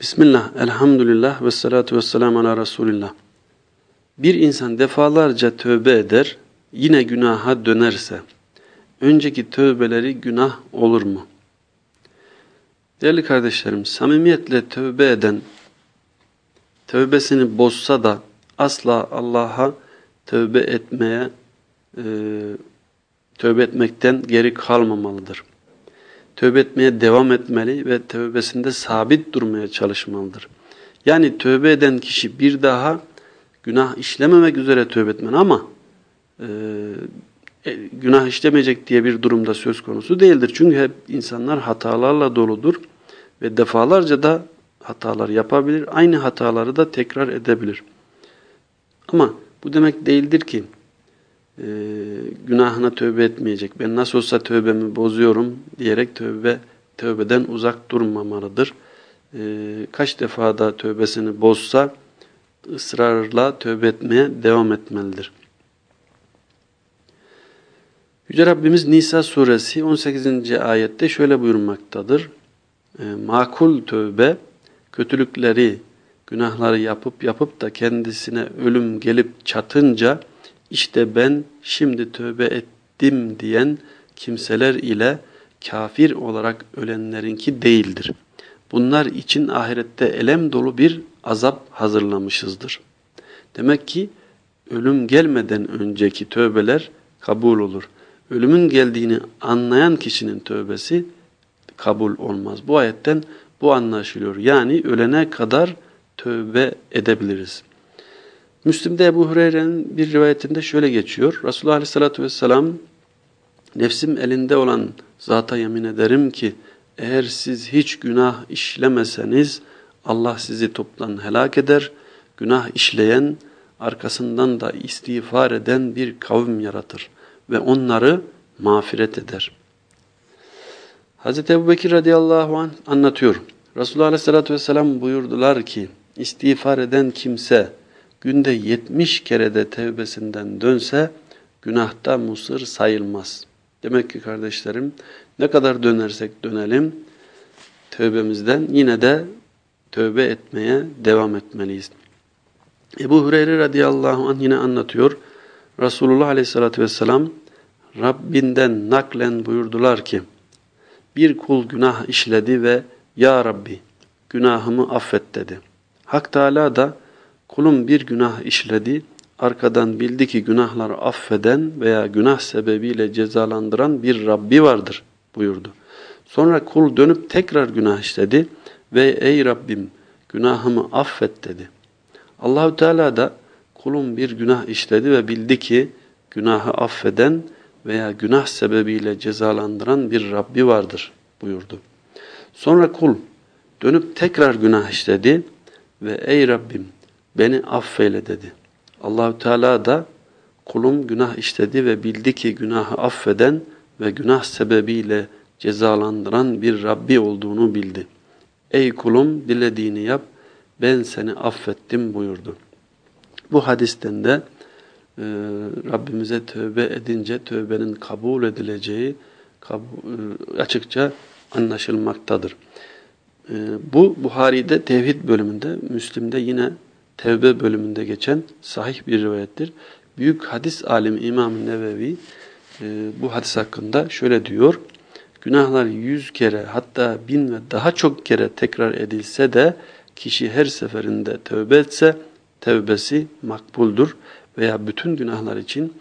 Bismillah, elhamdülillah ve salatu ve selamu ala Resulillah. Bir insan defalarca tövbe eder, yine günaha dönerse, önceki tövbeleri günah olur mu? Değerli kardeşlerim, samimiyetle tövbe eden, tövbesini bozsa da asla Allah'a tövbe etmeye, e, tövbe etmekten geri kalmamalıdır tövbe etmeye devam etmeli ve tövbesinde sabit durmaya çalışmalıdır. Yani tövbe eden kişi bir daha günah işlememek üzere tövbe etmeli ama e, e, günah işlemeyecek diye bir durumda söz konusu değildir. Çünkü hep insanlar hatalarla doludur ve defalarca da hatalar yapabilir. Aynı hataları da tekrar edebilir. Ama bu demek değildir ki e, günahına tövbe etmeyecek. Ben nasıl olsa tövbemi bozuyorum diyerek tövbe tövbeden uzak durmamalıdır. E, kaç defa da tövbesini bozsa ısrarla tövbe etmeye devam etmelidir. Yüce Rabbimiz Nisa suresi 18. ayette şöyle buyurmaktadır. E, makul tövbe kötülükleri, günahları yapıp yapıp da kendisine ölüm gelip çatınca işte ben şimdi tövbe ettim diyen kimseler ile kafir olarak ölenlerinki değildir. Bunlar için ahirette elem dolu bir azap hazırlamışızdır. Demek ki ölüm gelmeden önceki tövbeler kabul olur. Ölümün geldiğini anlayan kişinin tövbesi kabul olmaz. Bu ayetten bu anlaşılıyor. Yani ölene kadar tövbe edebiliriz. Müslim'de Ebu Hureyre'nin bir rivayetinde şöyle geçiyor. Resulullah Aleyhisselatü Vesselam nefsim elinde olan zata yemin ederim ki eğer siz hiç günah işlemeseniz Allah sizi toptan helak eder. Günah işleyen arkasından da istiğfar eden bir kavim yaratır ve onları mağfiret eder. Hz. Ebu Bekir radıyallahu anh anlatıyor. Resulullah aleyhissalatü vesselam buyurdular ki istiğfar eden kimse günde 70 kere de tevbesinden dönse günahta musır sayılmaz. Demek ki kardeşlerim ne kadar dönersek dönelim tövbemizden yine de tövbe etmeye devam etmeliyiz. Ebu Hureyre radıyallahu anh yine anlatıyor. Resulullah aleyhissalatü vesselam Rabbinden naklen buyurdular ki bir kul günah işledi ve Ya Rabbi günahımı affet dedi. Hak Teala da Kulum bir günah işledi, arkadan bildi ki günahları affeden veya günah sebebiyle cezalandıran bir Rabbi vardır buyurdu. Sonra kul dönüp tekrar günah işledi ve ey Rabbim günahımı affet dedi. Allahü Teala da kulum bir günah işledi ve bildi ki günahı affeden veya günah sebebiyle cezalandıran bir Rabbi vardır buyurdu. Sonra kul dönüp tekrar günah işledi ve ey Rabbim beni affeyle dedi. Allahü Teala da kulum günah işledi ve bildi ki günahı affeden ve günah sebebiyle cezalandıran bir Rabbi olduğunu bildi. Ey kulum dilediğini yap ben seni affettim buyurdu. Bu hadisten de e, Rabbimize tövbe edince tövbenin kabul edileceği kabul, e, açıkça anlaşılmaktadır. E, bu Buhari'de tevhid bölümünde, Müslim'de yine Tevbe bölümünde geçen sahih bir rivayettir. Büyük hadis alimi İmam Nevevi e, bu hadis hakkında şöyle diyor. Günahlar yüz kere hatta bin ve daha çok kere tekrar edilse de kişi her seferinde tövbe etse tövbesi makbuldur. Veya bütün günahlar için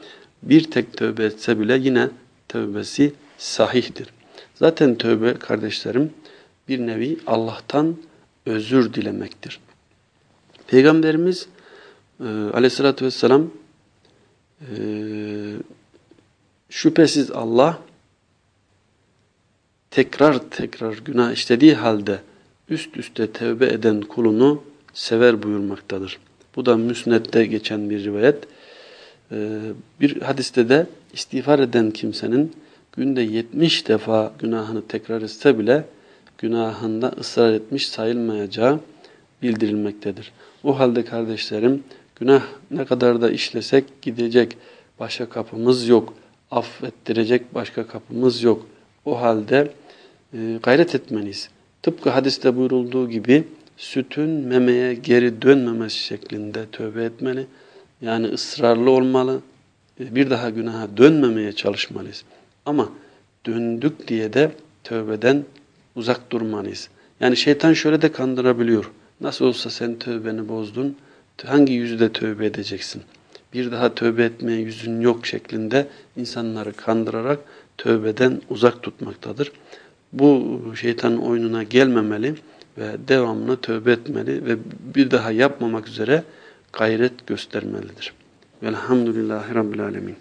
bir tek tövbe etse bile yine tövbesi sahihtir. Zaten tövbe kardeşlerim bir nevi Allah'tan özür dilemektir. Peygamberimiz e, aleyhissalatü vesselam e, şüphesiz Allah tekrar tekrar günah işlediği halde üst üste tevbe eden kulunu sever buyurmaktadır. Bu da müsnette geçen bir rivayet. Ee, bir hadiste de istiğfar eden kimsenin günde 70 defa günahını tekrar etse bile günahında ısrar etmiş sayılmayacağı bildirilmektedir. O halde kardeşlerim günah ne kadar da işlesek gidecek başka kapımız yok. Affettirecek başka kapımız yok. O halde e, gayret etmeliyiz. Tıpkı hadiste buyurulduğu gibi sütün memeye geri dönmemesi şeklinde tövbe etmeli. Yani ısrarlı olmalı. Bir daha günaha dönmemeye çalışmalıyız. Ama döndük diye de tövbeden uzak durmalıyız. Yani şeytan şöyle de kandırabiliyor. Nasıl olsa sen tövbeni bozdun, hangi yüzde tövbe edeceksin? Bir daha tövbe etmeye yüzün yok şeklinde insanları kandırarak tövbeden uzak tutmaktadır. Bu şeytanın oyununa gelmemeli ve devamlı tövbe etmeli ve bir daha yapmamak üzere gayret göstermelidir. Velhamdülillahi Rabbil Alemin.